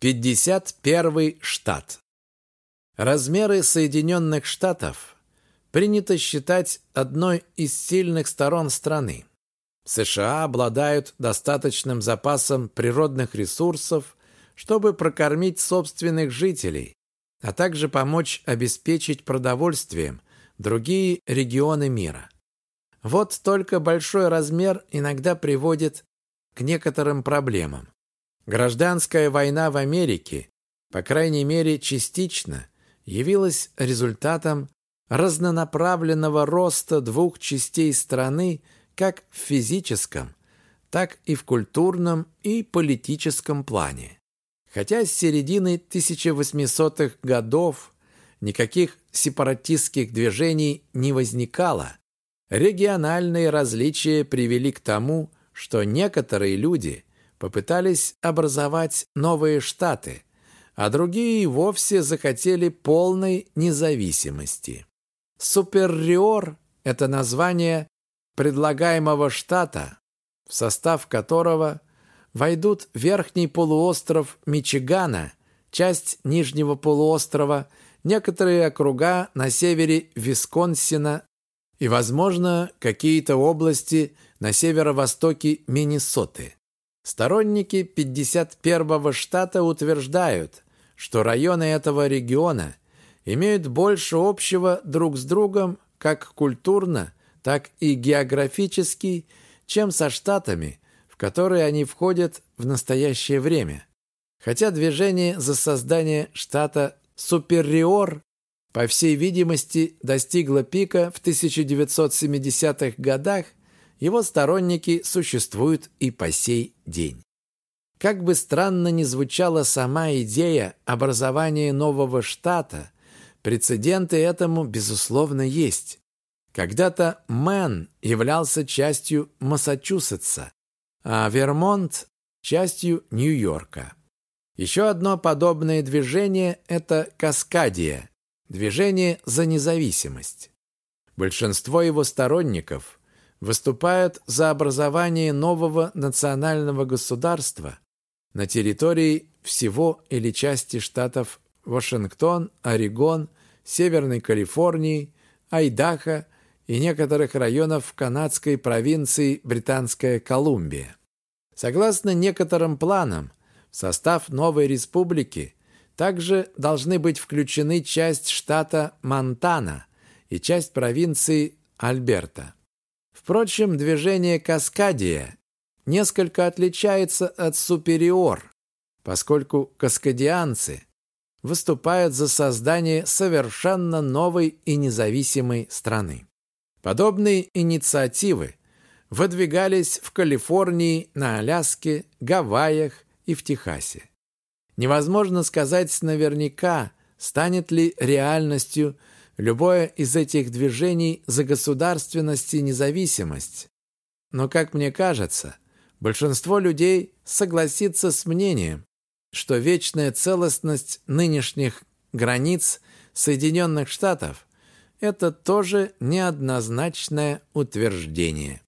51 штат. Размеры Соединенных Штатов принято считать одной из сильных сторон страны. США обладают достаточным запасом природных ресурсов, чтобы прокормить собственных жителей, а также помочь обеспечить продовольствием другие регионы мира. Вот только большой размер иногда приводит к некоторым проблемам. Гражданская война в Америке, по крайней мере частично, явилась результатом разнонаправленного роста двух частей страны как в физическом, так и в культурном и политическом плане. Хотя с середины 1800-х годов никаких сепаратистских движений не возникало, региональные различия привели к тому, что некоторые люди – попытались образовать новые штаты, а другие вовсе захотели полной независимости. Суперриор – это название предлагаемого штата, в состав которого войдут верхний полуостров Мичигана, часть нижнего полуострова, некоторые округа на севере Висконсина и, возможно, какие-то области на северо-востоке Миннесоты. Сторонники 51-го штата утверждают, что районы этого региона имеют больше общего друг с другом как культурно, так и географически, чем со штатами, в которые они входят в настоящее время. Хотя движение за создание штата Супириор, по всей видимости, достигло пика в 1970-х годах, его сторонники существуют и по сей день. Как бы странно ни звучала сама идея образования нового штата, прецеденты этому, безусловно, есть. Когда-то Мэн являлся частью Массачусетса, а Вермонт – частью Нью-Йорка. Еще одно подобное движение – это Каскадия – движение за независимость. Большинство его сторонников выступают за образование нового национального государства на территории всего или части штатов Вашингтон, Орегон, Северной Калифорнии, Айдахо и некоторых районов канадской провинции Британская Колумбия. Согласно некоторым планам, в состав новой республики также должны быть включены часть штата Монтана и часть провинции Альберта. Впрочем, движение «Каскадия» несколько отличается от «Супериор», поскольку каскадианцы выступают за создание совершенно новой и независимой страны. Подобные инициативы выдвигались в Калифорнии, на Аляске, Гавайях и в Техасе. Невозможно сказать наверняка, станет ли реальностью Любое из этих движений за государственность и независимость. Но, как мне кажется, большинство людей согласится с мнением, что вечная целостность нынешних границ Соединенных Штатов – это тоже неоднозначное утверждение.